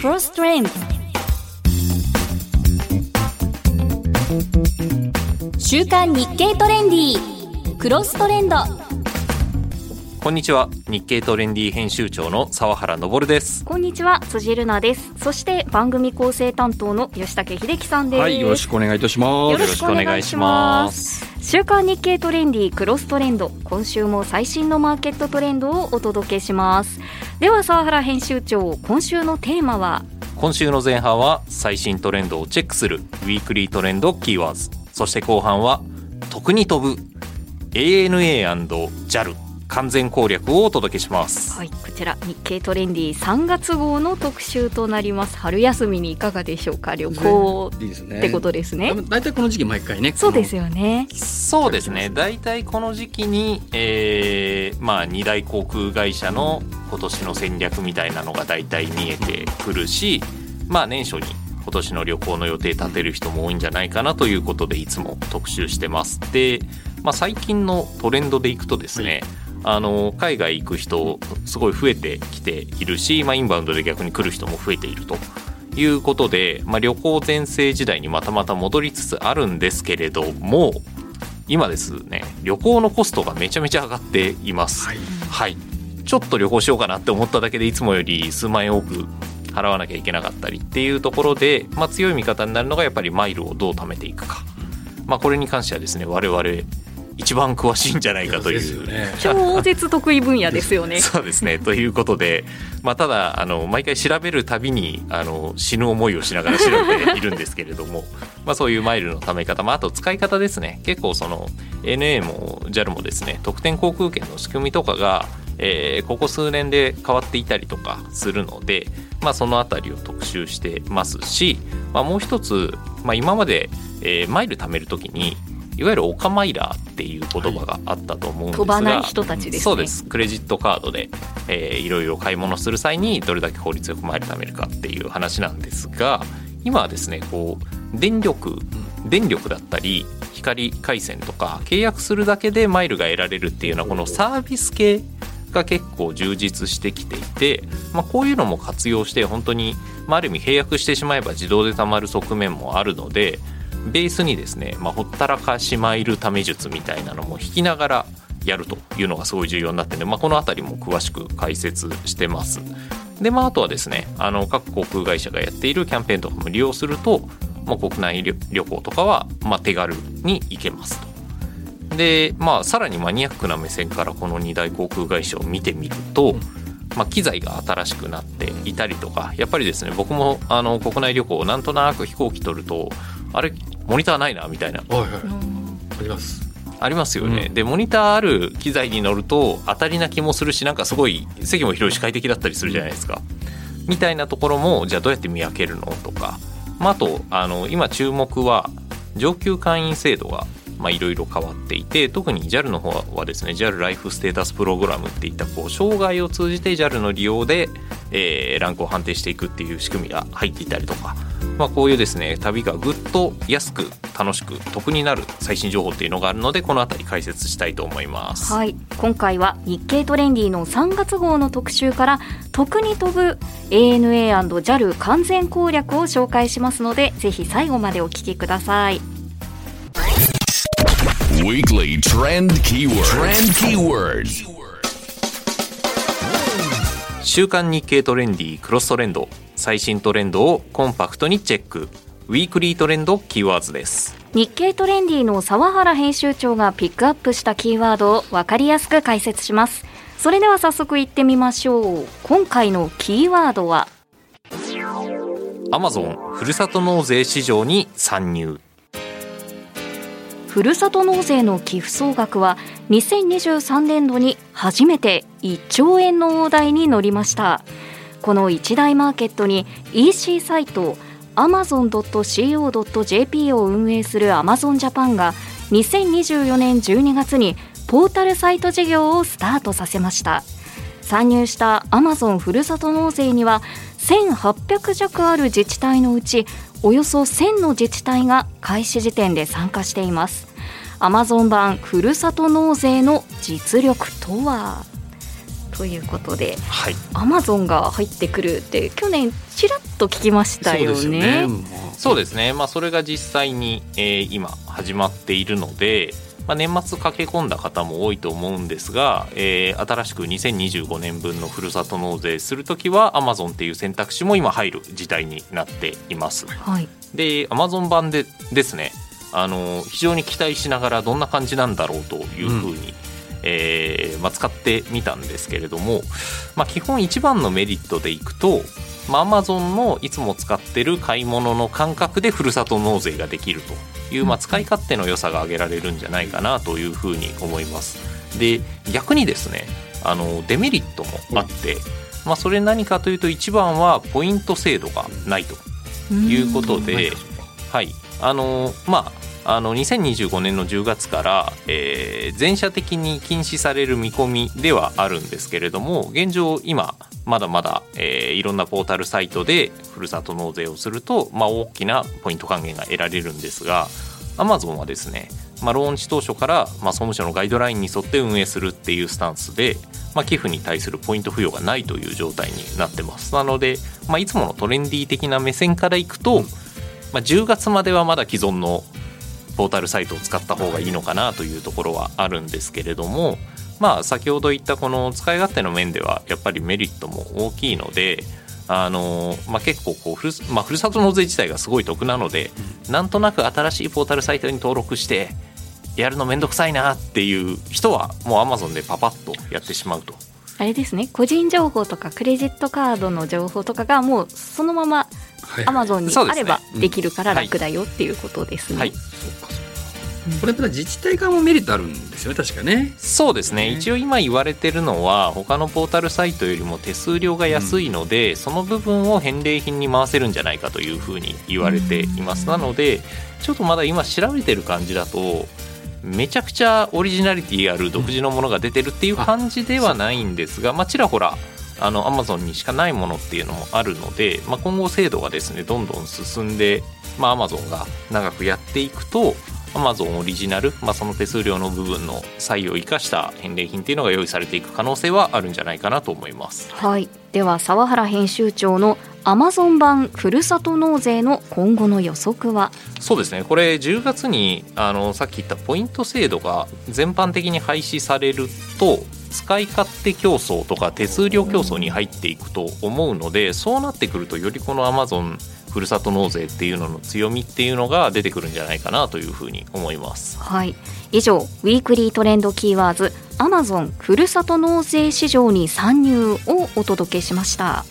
Cross Trend 週刊日経トレンディクロストレンド。こんにちは。日経トレンディ編集長の澤原昇です。こんにちは。辻るなです。そして番組構成担当の吉武秀樹さんです。はい、よろしくお願いいたします。よろしくお願いします。週刊日経トレンディクロストレンド。今週も最新のマーケットトレンドをお届けしますでは沢原編集長今週のテーマは？今週の前半は最新トレンドをチェックするウィークリートレンドキーワードそして後半は特に飛ぶ ANA&JAL 完全攻略をお届けします。はいこちら日経トレンディ3月号の特集となります。春休みにいかがでしょうか？旅行いいですね。ってことですね。だいたいこの時期毎回ね。そうですよね。そうですね。大体この時期に、えーまあ、2大航空会社の今年の戦略みたいなのが大体見えてくるし、まあ、年初に今年の旅行の予定立てる人も多いんじゃないかなということでいつも特集してます。で、まあ、最近のトレンドでいくとですね、あの海外行く人すごい増えてきているし、まあ、インバウンドで逆に来る人も増えているということで、まあ、旅行全盛時代にまたまた戻りつつあるんですけれども今ですね旅行のコストがめちゃめちゃ上がっています。はい。はい、ちょっと旅行しようかなって思っただけでいつもより数万円多く払わなきゃいけなかったりっていうところで、まあ、強い味方になるのがやっぱりマイルをどう貯めていくか、まあ、これに関してはですね我々一番詳しいんじゃないかという。よね。超絶得意分野ですよね そうですねということで、まあ、ただあの毎回調べるたびにあの死ぬ思いをしながら調べているんですけれども まあそういうマイルの貯め方、まあ、あと使い方ですね結構その NA も JAL もですね特典航空券の仕組みとかが、えーここ数年で変わっていたりとかするので、まあ、そのあたりを特集してますし、まあ、もう一つ、まあ、今まで、えーマイル貯めるときにいわゆるオカマイラーっていう言葉があったと思うんですが、飛ばない人たちですね。そうです。クレジットカードで、えーいろいろ買い物する際にどれだけ効率よくマイル貯めるかっていう話なんですが今はですねこう電力電力だったり光回線とか契約するだけでマイルが得られるっていうようなこのサービス系が結構充実してきていて、まあ、こういうのも活用して本当に、まあ、ある意味契約してしまえば自動で貯まる側面もあるのでベースにですね、まあ、ほったらかしマイル貯め術みたいなのも引きながらやるというのがすごい重要になってるんで、まあ、この辺りも詳しく解説してます。でまあ、あとはですねあの各航空会社がやっているキャンペーンとかも利用すると、まあ、国内旅旅行とかは、まあ、手軽に行けますと。でまあさらにマニアックな目線からこの2大航空会社を見てみると、まあ、機材が新しくなっていたりとかやっぱりですね僕もあの国内旅行なんとなく飛行機取るとあれモニターないなみたいな。はいはい。あります。ありますよね、うん。でモニターある機材に乗ると当たりな気もするしなんかすごい席も広いし快適だったりするじゃないですか、みたいなところもじゃあどうやって見分けるのとか、まあ、あとあの今注目は上級会員制度がまあいろいろ変わっていて特に JAL の方はですね JAL ライフステータスプログラムっていったこう障害を通じて JAL の利用で、えーランクを判定していくっていう仕組みが入っていたりとか、まあ、こういうですね旅がぐっと安く楽しく得になる最新情報っていうのがあるのでこの辺り解説したいと思います。はい今回は日経トレンディの3月号の特集から特に飛ぶ ANA&JAL 完全攻略を紹介しますのでぜひ最後までお聞きください Weekly Trend Keyword. Trend Keywords. 週刊日経トレンディクロストレンド最新トレンドをコンパクトにチェック。ウィークリートレンドキーワーズです。日経トレンディの澤原編集長がピックアップしたキーワードを分かりやすく解説します。それでは早速いってみましょう。今回のキーワードは？アマゾンふるさと納税市場に参入。ふるさと納税の寄付総額は2023年度に初めて1兆円の大台に乗りましたこの一大マーケットに EC サイト amazon.co.jp を運営する Amazon Japan が2024年12月にポータルサイト事業をスタートさせました。参入した Amazon ふるさと納税には1800弱ある自治体のうちおよそ1000の自治体が開始時点で参加しています。アマゾン版ふるさと納税の実力とは？とということではいアマゾンが入ってくるって去年ちらっと聞きましたよね。そうですよね。もうそうですね、まあ、それが実際に、えー今始まっているので、まあ、年末駆け込んだ方も多いと思うんですが、えー新しく2025年分のふるさと納税するときは Amazon っていう選択肢も今入る時代になっています。はい、で Amazon 版でですねあの非常に期待しながらどんな感じなんだろうというふうに、えーまあ、使ってみたんですけれども、まあ、基本一番のメリットでいくと、まあ、Amazon のいつも使ってる買い物の感覚でふるさと納税ができるという、まあ、使い勝手の良さが挙げられるんじゃないかなというふうに思います。で逆にですねあのデメリットもあって、まあ、それ何かというと一番はポイント制度がないということで、はい、あのまああの2025年の10月から、えー全社的に禁止される見込みではあるんですけれども現状今まだまだ、えーいろんなポータルサイトでふるさと納税をすると、まあ、大きなポイント還元が得られるんですが Amazon はですね、まあ、ローンチ当初から、まあ、総務省のガイドラインに沿って運営するっていうスタンスで、まあ、寄付に対するポイント付与がないという状態になってます。なので、まあ、いつものトレンディー的な目線からいくと、まあ、10月まではまだ既存のポータルサイトを使った方がいいのかなというところはあるんですけれども、まあ、先ほど言ったこの使い勝手の面ではやっぱりメリットも大きいので。あのまあ、結構こうふる,、まあ、ふるさと納税自体がすごい得なので、なんとなく新しいポータルサイトに登録してやるのめんどくさいなっていう人はもう Amazon でパパッとやってしまうとあれですね個人情報とかクレジットカードの情報とかがもうそのままアマゾンにあればうん。できるからはい。楽だよっていうことですね。はい。そうかそうか。これまた自治体側もメリットあるんですよね確かね。そうですね。ね。一応今言われてるのは他のポータルサイトよりも手数料が安いので、その部分を返礼品に回せるんじゃないかというふうに言われています、なのでちょっとまだ今調べてる感じだとめちゃくちゃオリジナリティある独自のものが出てるっていう感じではないんですが、まあ、ちらほらあの Amazon にしかないものっていうのもあるので、まあ、今後制度がですねどんどん進んで、まあ、Amazon が長くやっていくと Amazon オリジナル、まあ、その手数料の部分の差異を生かした返礼品っていうのが用意されていく可能性はあるんじゃないかなと思います。はい、では沢原編集長のアマゾン版ふるさと納税の今後の予測は？そうですね。これ10月にあのさっき言ったポイント制度が全般的に廃止されると使い勝手競争とか手数料競争に入っていくと思うのでそうなってくるとよりこの Amazon ふるさと納税っていうのの強みっていうのが出てくるんじゃないかなというふうに思います。はい以上ウィークリートレンドキーワーズアマゾンふるさと納税市場に参入をお届けしました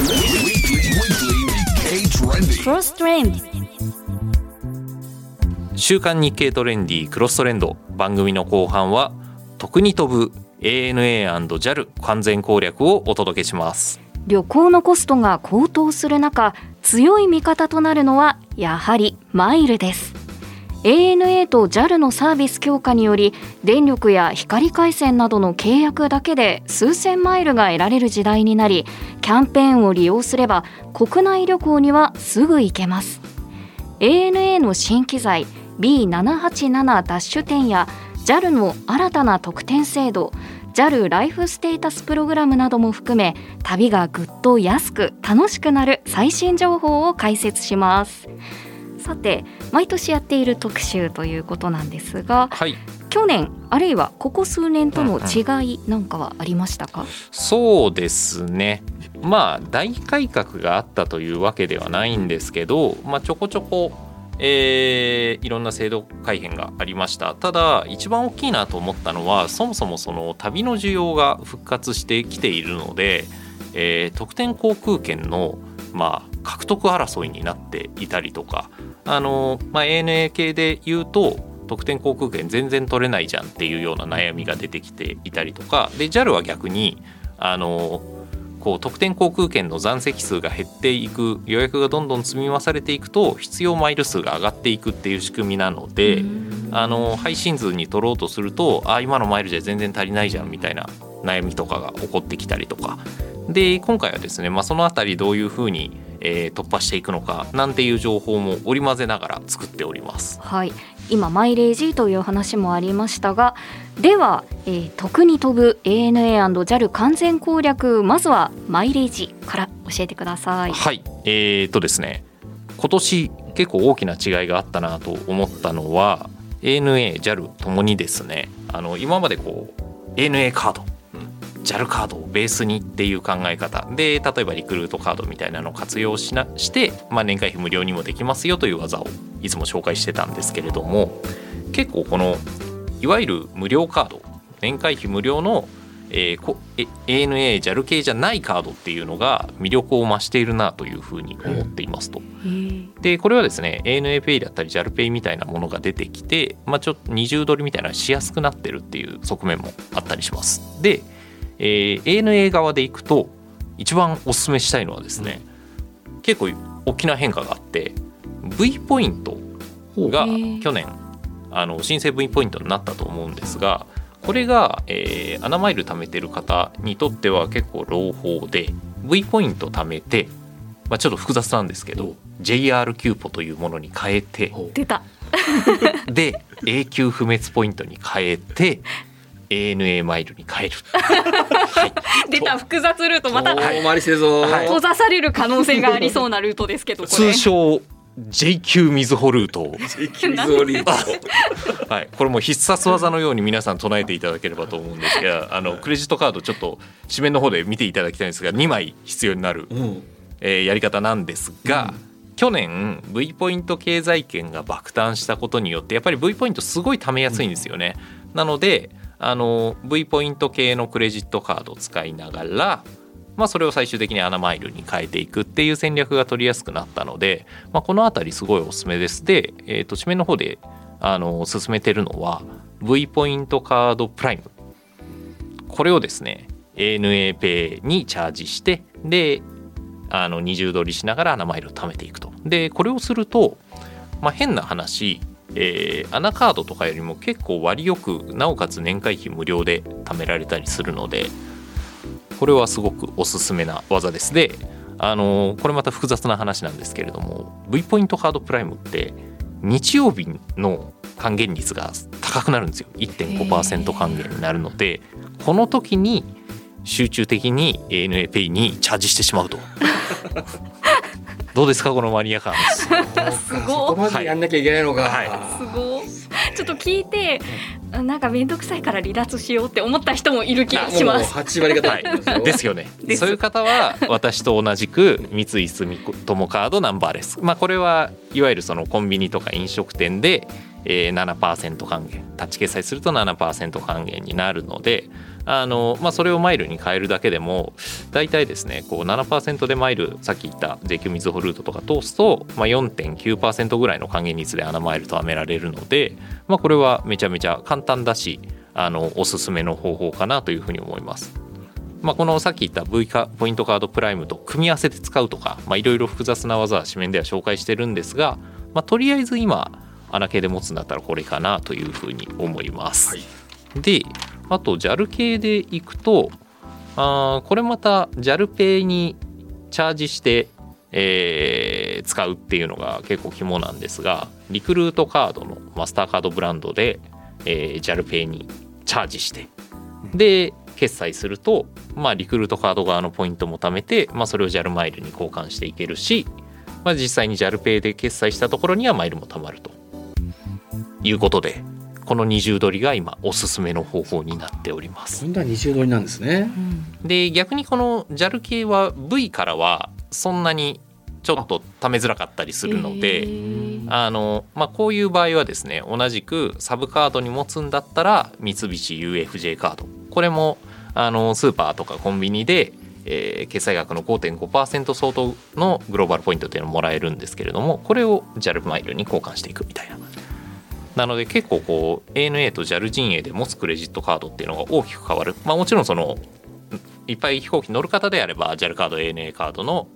Weekly, weekly K trending. クロストレンド週刊日経トレンディクロストレンド番組の後半は特に飛ぶ ANA&JAL 完全攻略をお届けします。旅行のコストが高騰する中強い味方となるのはやはりマイルです ANA と JAL のサービス強化により電力や光回線などの契約だけで数千マイルが得られる時代になりキャンペーンを利用すれば国内旅行にはすぐ行けます ANA の新機材 B787-10 や JAL の新たな特典制度 JAL ライフステータスプログラムなども含め旅がぐっと安く楽しくなる最新情報を解説します。さて毎年やっている特集ということなんですがはい。去年あるいはここ数年との違いなんかはありましたか、そうですね。まあ大改革があったというわけではないんですけど、まあ、ちょこちょこ、えーいろんな制度改変がありました。ただ一番大きいなと思ったのはそもそもその旅の需要が復活してきているので、えー特典航空券の、まあ、獲得争いになっていたりとかあの、まあ、ANA 系で言うと特典航空券全然取れないじゃんっていうような悩みが出てきていたりとかで JAL は逆にあのこう特典航空券の残席数が減っていく予約がどんどん積み増されていくと必要マイル数が上がっていくっていう仕組みなのであの配信図に取ろうとするとあ今のマイルじゃ全然足りないじゃんみたいな悩みとかが起こってきたりとか。で今回はですね、まあ、そのあたりどういうふうに、えー突破していくのかなんていう情報も織り交ぜながら作っております。はい。今マイレージという話もありましたがでは、えー、特に飛ぶ ANA&JAL 完全攻略まずはマイレージから教えてください。はい。えー、とですね。今年結構大きな違いがあったなと思ったのは ANA、JAL ともにですね。あの今までこう ANA カード JAL カードをベースにっていう考え方。で例えばリクルートカードみたいなのを活用しなして、まあ、年会費無料にもできますよという技をいつも紹介してたんですけれども結構このいわゆる無料カード年会費無料の、えーこえ ANA、JAL 系じゃないカードっていうのが魅力を増しているなというふうに思っていますと。でこれはですね ANAPay だったり JALPay みたいなものが出てきて、まあ、ちょっと二重取りみたいなしやすくなってるっていう側面もあったりします。で、えー ANA 側でいくと一番おすすめしたいのはですね、結構大きな変化があって V ポイントが去年あの申請 V ポイントになったと思うんですがこれが、えー、アナマイル貯めてる方にとっては結構朗報で V ポイント貯めて、まあ、ちょっと複雑なんですけど JR キューポというものに変えて出た。で永久不滅ポイントに変えて ANA マイルに変える。はい。出た複雑ルートまた遠回りしてるぞ、はい。閉ざされる可能性がありそうなルートですけどこれ。通称 JQ みずほルートはい、これも必殺技のように皆さん唱えていただければと思うんですがあのクレジットカードちょっと紙面の方で見ていただきたいんですが2枚必要になる、うん。えーやり方なんですが、去年 V ポイント経済圏が爆誕したことによってやっぱり V ポイントすごい貯めやすいんですよね。なのであの V ポイント系のクレジットカードを使いながら、まあ、それを最終的にアナマイルに変えていくっていう戦略が取りやすくなったので、まあ、この辺りすごいおすすめです。で、えー、と紙面の方であの進めてるのは V ポイントカードプライムこれをですね ANAPay にチャージしてであの二重取りしながらアナマイルを貯めていくと。でこれをすると、まあ、変な話、えーアナカードとかよりも結構割よくなおかつ年会費無料で貯められたりするのでこれはすごくおすすめな技です。であのこれまた複雑な話なんですけれども V ポイントカードプライムって日曜日の還元率が高くなるんですよ1.5%還元になるのでこの時に集中的に ANAPay にチャージしてしまうとどうですかこのマニア感。すごい。そこまでやんなきゃいけないのか、はい。すごい。ちょっと聞いてなんか面倒くさいから離脱しようって思った人もいる気がします。8割方はい。ですよね。そういう方は私と同じく三井住友カードナンバーレスまあこれはいわゆるそのコンビニとか飲食店で、えー、7%還元。タッチ決済すると7%還元になるのであの、まあ、それをマイルに変えるだけでも大体ですねこう7%でマイルさっき言った JQ みずほルートとか通すと、まあ、4.9%ぐらいの還元率でアナマイルとはめられるので、まあ、これはめちゃめちゃ簡単だしあのおすすめの方法かなというふうに思います。まあ、このさっき言った V カポイントカードプライムと組み合わせて使うとかまあいろいろ複雑な技は紙面では紹介してるんですが、まあ、とりあえず今穴系で持つんだったらこれかなというふうに思います。はいであと JAL 系でいくとあーこれまた JALPay にチャージして、えー使うっていうのが結構肝なんですがリクルートカードのマスターカードブランドで、えー、JALPay にチャージして。で決済すると、まあ、リクルートカード側のポイントも貯めて、まあ、それを JAL マイルに交換していけるし、まあ、実際に JALPay で決済したところにはマイルも貯まるということでこの二重取りが今おすすめの方法になっております。今度は二重取りなんですねで逆にこの JAL 系は V からはそんなにちょっと貯めづらかったりするので。あのまあ、こういう場合はですね同じくサブカードに持つんだったら三菱 UFJ カードこれもあのスーパーとかコンビニで、えー決済額の5.5%相当のグローバルポイントっていうのをもらえるんですけれどもこれを JAL マイルに交換していくみたいな。なので結構こう ANA と JAL 陣営で持つクレジットカードっていうのが大きく変わる、まあ、もちろんそのいっぱい飛行機乗る方であれば JAL カード ANA カードの、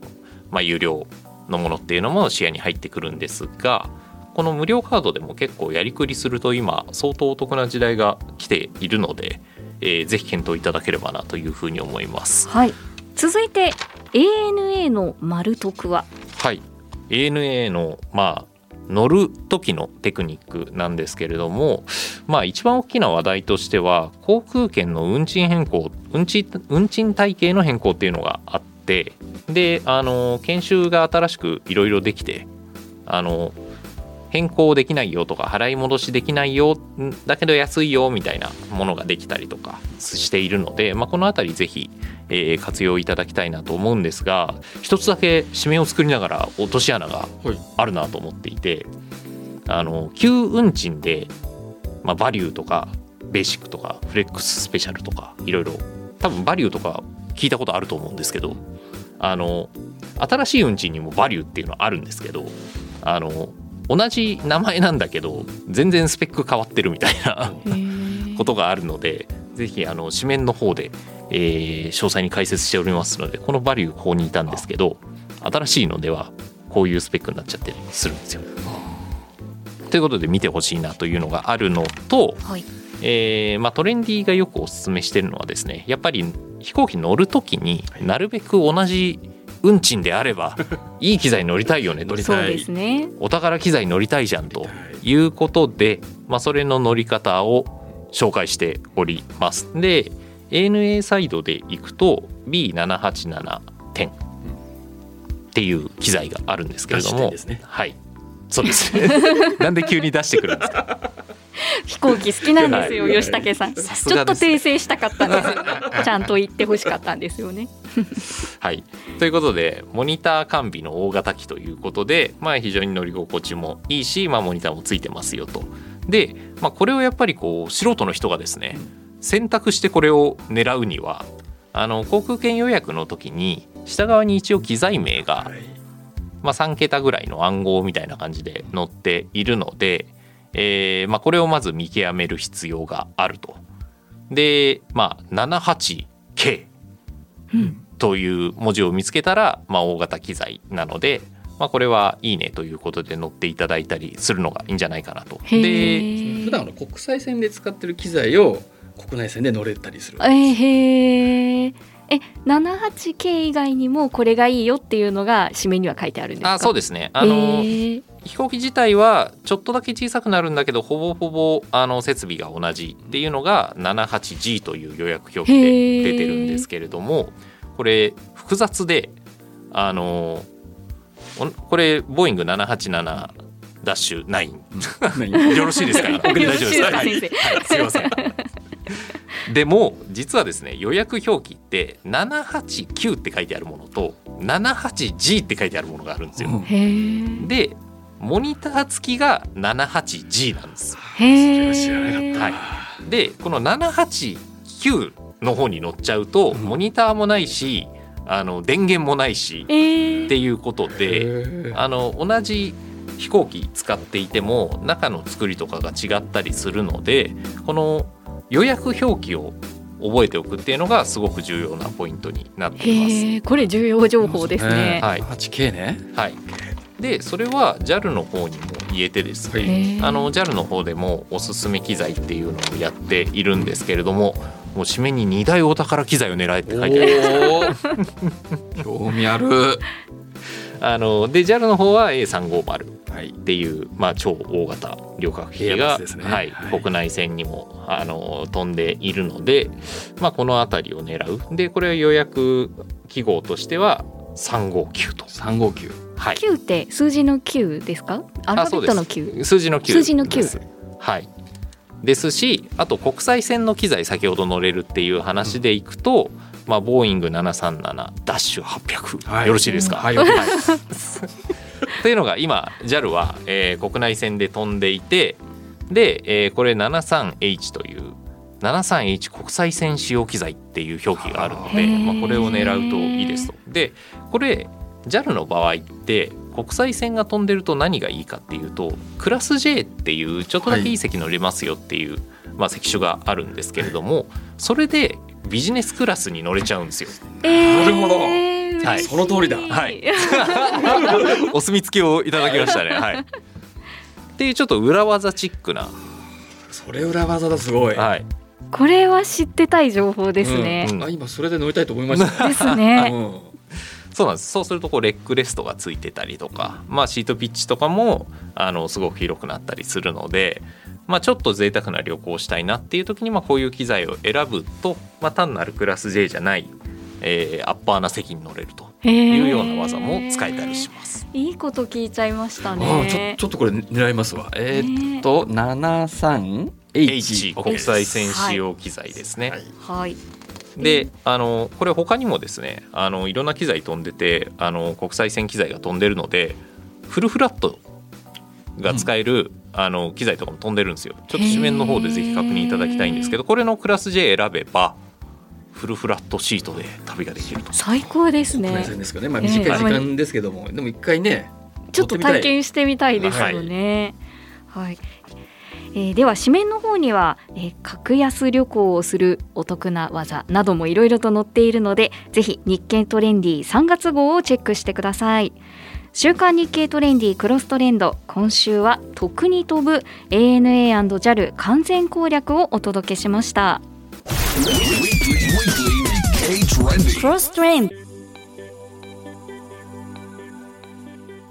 まあ、有料のものっていうのも視野に入ってくるんですがこの無料カードでも結構やりくりすると今相当お得な時代が来ているので、えーぜひ検討いただければなというふうに思います。はい。続いて ANA の丸得は？はい ANA のまあ乗る時のテクニックなんですけれどもまあ一番大きな話題としては航空券の運賃変更運賃運賃体系の変更っていうのがあってであの研修が新しくいろいろできてあの変更できないよとか払い戻しできないよんだけど安いよみたいなものができたりとかしているので、まあ、この辺りぜひ、えー活用いただきたいなと思うんですが一つだけ締めを作りながら落とし穴がはい。あるなと思っていてあの旧運賃で、まあ、バリューとかベーシックとかフレックススペシャルとかいろいろ多分バリューとか聞いたことあると思うんですけどあの新しい運賃にもバリューっていうのはあるんですけどあの同じ名前なんだけど全然スペック変わってるみたいな ことがあるのでぜひあの紙面の方で、えー詳細に解説しておりますのでこのバリューここにいたんですけど新しいのではこういうスペックになっちゃってするんですよ。ということで見てほしいなというのがあるのと、はい。えーまあ、トレンディがよくおすすめしてるのはですねやっぱり飛行機乗る時になるべく同じ運賃であれば いい機材乗りたいよねと。乗りそうですね。お宝機材乗りたいじゃんということで、まあ、それの乗り方を紹介しております。で ANA サイドで行くと B78710 っていう機材があるんですけれども、ね。はい。そうです。なんで急に出してくるんですか？飛行機好きなんですよ、はい。吉武さん。さすちょっと訂正したかったんです。よ。ちゃんと言ってほしかったんですよね。はい、ということでモニター完備の大型機ということで、まあ、非常に乗り心地もいいし、まあ、モニターもついてますよと。で、まあ、これをやっぱりこう素人の人がですね選択してこれを狙うにはあの航空券予約の時に下側に一応機材名が、はいまあ、3桁ぐらいの暗号みたいな感じで載っているので、えーまあ、これをまず見極める必要があると。で、まあ、78K という文字を見つけたら、まあ、大型機材なので、まあ、これはいいねということで載っていただいたりするのがいいんじゃないかなと。へでー普段の国際線で使ってる機材を国内線で乗れたりする。えー、へー。え 78K 以外にもこれがいいよっていうのが紙面には書いてあるんですか？あそうでですね。あの、飛行機自体はちょっとだけ小さくなるんだけどほぼほぼあの設備が同じっていうのが 78G という予約表記で出てるんですけれどもこれ複雑であのおこれボーイング787ダッシュ9よろしいですか？大丈夫ですす先はい。すいません。でも実はですね予約表記って789って書いてあるものと 78G って書いてあるものがあるんですよ。でモニター付きが 78G なんです。へは知らなかーったはい、でこの789の方に乗っちゃうとモニターもないしあの電源もないしえー。っていうことであの同じ飛行機使っていても中の作りとかが違ったりするのでこの予約表記を覚えておくっていうのがすごく重要なポイントになっています。これ重要情報ですね。はい。8K ね。はい、でそれは JAL の方にも言えてですね、はい。あの JAL の方でもおすすめ機材っていうのをやっているんですけれどももう締めに2大お宝機材を狙えって書いてある 興味ある。あので JAL の方は A350 はい。っていう、まあ、超大型旅客機が、ね。はいはい。国内線にもあの飛んでいるので、まあ、この辺りを狙う。でこれは予約記号としては359と。359はい。九って数字の九ですか？アルファベットの九。数字の9数字の九。です。はい。ですしあと国際線の機材先ほど乗れるっていう話でいくと、まあ、ボーイング737ダッシュ800、はい。よろしいですか、はい というのが今 JAL は、えー国内線で飛んでいてで、えーこれ 73H という 73H 国際線使用機材っていう表記があるので、まあ、これを狙うといいですと。でこれ JAL の場合って国際線が飛んでると何がいいかっていうとクラス J っていうちょっとだけいい席乗れますよっていう、まあ、席種があるんですけれどもそれでビジネスクラスに乗れちゃうんですよ。えーなるほどはいその通りだはい。お墨付きをいただきましたね。はい。っていうちょっと裏技チックな、それ裏技だすごいはい、これは知ってたい情報ですね。うんあ今それで乗りたいと思いましたですうね。んそうなんです。そうするとこうレッグレストがついてたりとか、まあ、シートピッチとかもあのすごく広くなったりするので、まあ、ちょっと贅沢な旅行をしたいなっていう時にまあこういう機材を選ぶと、まあ、単なるクラス J じゃない、えーアッパーな席に乗れるとへいうーような技も使えたりします。いいこと聞いちゃいましたあーちょねちょっとこれ狙いますわ。えーっと 73H H 国際線使用機材ですね。はい。はいであのこれ他にもですねあのいろんな機材飛んでてあの国際線機材が飛んでるのでフルフラットが使える、あの機材とかも飛んでるんですよ。ちょっと紙面の方でぜひ確認いただきたいんですけどこれのクラス J 選べばフルフラットシートで旅ができると。最高ですね。線ですかね。まあええ短い時間ですけども。でも一回ねちょっと体験してみたいですよね。はい。えーでは紙面の方には、えー格安旅行をするお得な技などもいろいろと載っているのでぜひ日経トレンディ3月号をチェックしてください。週刊日経トレンディクロストレンド今週は得に飛ぶ ANA&JAL 完全攻略をお届けしました.クロストレンド。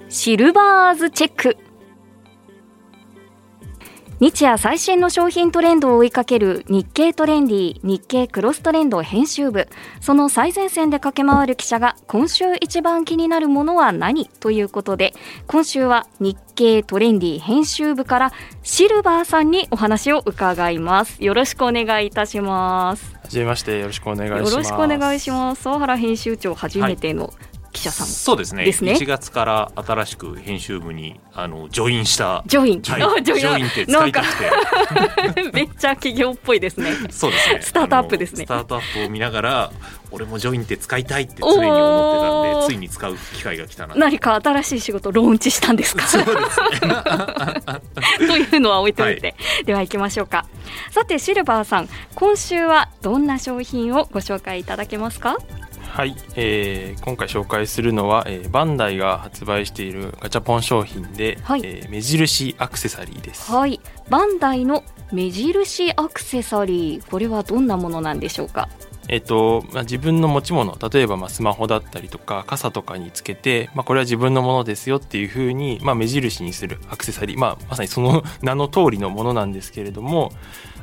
シルバーズチェック日夜最新の商品トレンドを追いかける日経トレンディ日経クロストレンド編集部。その最前線で駆け回る記者が今週一番気になるものは何ということで今週は日経トレンディ編集部からシルバーさんにお話を伺います。よろしくお願いいたします。はじめましてよろしくお願いします。よろしくお願いします。沢原編集長初めての記者さん、そうですね。ですね。1月から新しく編集部にあのジョインしたジョイン、はいあジョイン。って使いたくて。めっちゃ企業っぽいですね。そうですね。スタートアップですね。スタートアップを見ながら俺もジョインって使いたいって常に思ってたんでついに使う機会が来たな。何か新しい仕事ローンチしたんですか？そうです。ね というのは置いて。おい。て、では行きましょうか。さてシルバーさん。今週はどんな商品をご紹介いただけますか？はい、えー今回紹介するのは、えーバンダイが発売しているガチャポン商品で、はい。えー目印アクセサリーです。はい。バンダイの目印アクセサリーこれはどんなものなんでしょうか？えっとまあ、自分の持ち物例えばまあスマホだったりとか傘とかにつけて、まあ、これは自分のものですよっていうふうに、まあ、目印にするアクセサリー、まあ、まさにその名の通りのものなんですけれども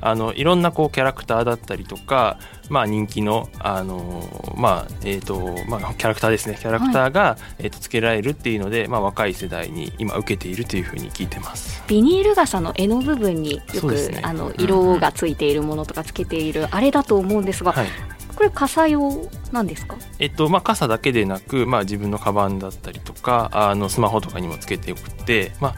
あのいろんなこうキャラクターだったりとか、まあ、人気のあの、まあえっとまあ、キャラクターですね。キャラクターが、えっとつけられるっていうので、まあ、若い世代に今受けているというふうに聞いてます。ビニール傘の柄の部分によく、ね。あの色がついているものとかつけているあれだと思うんですが、はい。これ傘用なんですか？えっとまあ、傘だけでなく、まあ、自分のカバンだったりとかあのスマホとかにもつけておくってまあ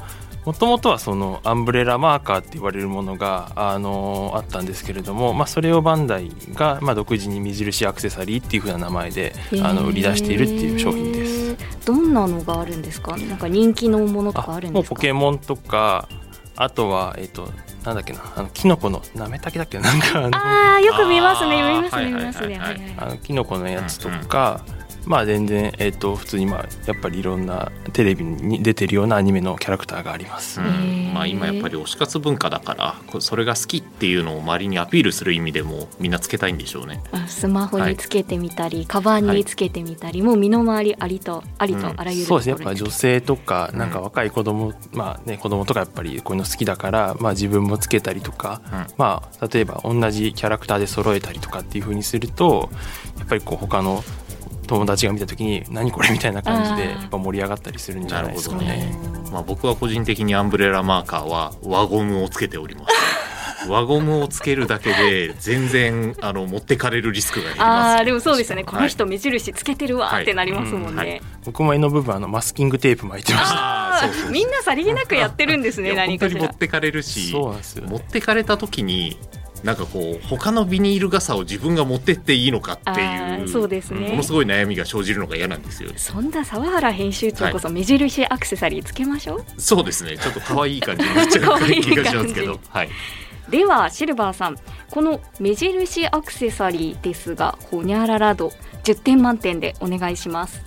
もともとはそのアンブレラマーカーって言われるものがあのあったんですけれども、まあ、それをバンダイが、まあ、独自に目印アクセサリーっていう風な名前であの売り出しているっていう商品です。すどんなのがあるんですか？なんか人気のものとかあるんですか？ポケモンとかあとはえっとなんだっけなあのキノコのなめたけだっけな？なんかあのあーよく見ますね見ますね見ますね。あのキノコのやつとか、まあ全然、えっと普通にまあやっぱりいろんなテレビに出てるようなアニメのキャラクターがあります。まあ、今やっぱり推し活文化だからこそれが好きっていうのを周りにアピールする意味でもみんなつけたいんでしょうね。あスマホにつけてみたり、カバンにつけてみたり、もう身の回りありとありとうん。あらゆるそうですね。やっぱ女性とかなんか若い子供、まあね子供とかやっぱりこういうの好きだから、まあ、自分もつけたりとか、うん。まあ例えば同じキャラクターで揃えたりとかっていう風にするとやっぱりこう他の友達が見た時に何これみたいな感じでやっぱ盛り上がったりするんじゃないですかなるね。まあ、僕は個人的にアンブレラマーカーは輪ゴムをつけております。輪ゴムをつけるだけで全然あの持ってかれるリスクが減ります、あーでもそうですよね、はいこの人目印つけてるわはい。ってなりますもんね、うんはい。僕も絵の部分あのマスキングテープ巻いてました。みんなさりげなくやってるんですね何かしら。本当に持ってかれるしそうなんですよね。持ってかれた時になんかこう他のビニール傘を自分が持ってっていいのかってあいうーそうですね。ものすごい悩みが生じるのが嫌なんですよそんな沢原編集長こそ目印アクセサリーつけましょう、そうですね。ちょっと可愛い感じになっちゃう 気がしますけど。はい。ではシルバーさんこの目印アクセサリーですがほにゃらら度10点満点でお願いします。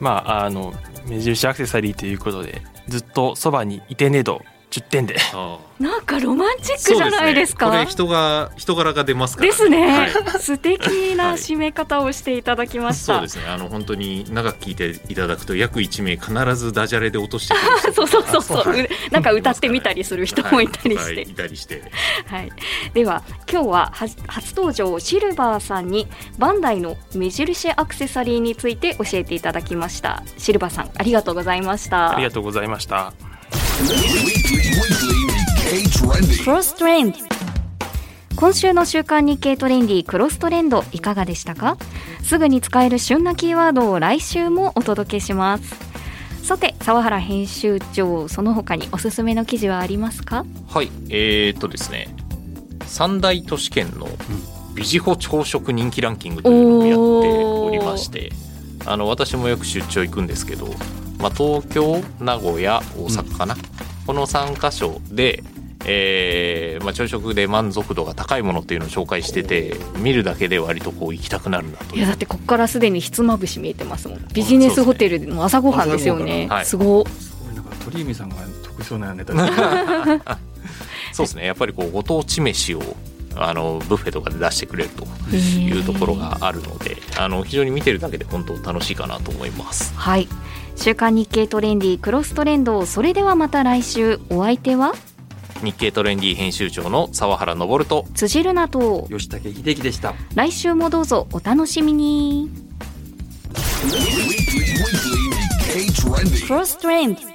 まああの目印アクセサリーということでずっとそばにいてねど10点で。あなんかロマンチックじゃないですか？これ人が人柄が出ますから、ですね、はい。素敵な締め方をしていただきました、そうですね。あの本当に長く聞いていただくと約1名必ずダジャレで落としてくる人。そうそうそうそう、はいう。なんか歌ってみたりする人もいたりして、はい。はいいたりしてはい、では今日はは初登場シルバーさんにバンダイの目印アクセサリーについて教えていただきましたシルバーさんありがとうございましたありがとうございました。クロストレンド今週の週刊日経トレンディクロストレンドいかがでしたか？すぐに使える旬なキーワードを来週もお届けします。さて沢原編集長その他におすすめの記事はありますか？はいえー、っとですね。三大都市圏のビジホ朝食人気ランキングというのをやっておりましてあの私もよく出張行くんですけど、まあ、東京名古屋大阪かな、この3カ所で、えーまあ、朝食で満足度が高いものっていうのを紹介してて見るだけで割とこう行きたくなるなといやだってここからすでにひつまぶし見えてますもん。ビジネスホテルの朝ごはんですよね、はい。すごすごい。なんか鳥海さんが得意そうなネタで。す ねそうですね。やっぱりこうご当地飯をあのブッフェとかで出してくれるというところがあるのであの非常に見てるだけで本当楽しいかなと思います。はい週刊日経トレンディクロストレンドそれではまた来週。お相手は？日経トレンディ編集長の沢原昇と。辻るなと。吉武秀樹でした。来週もどうぞお楽しみに.クロストレンド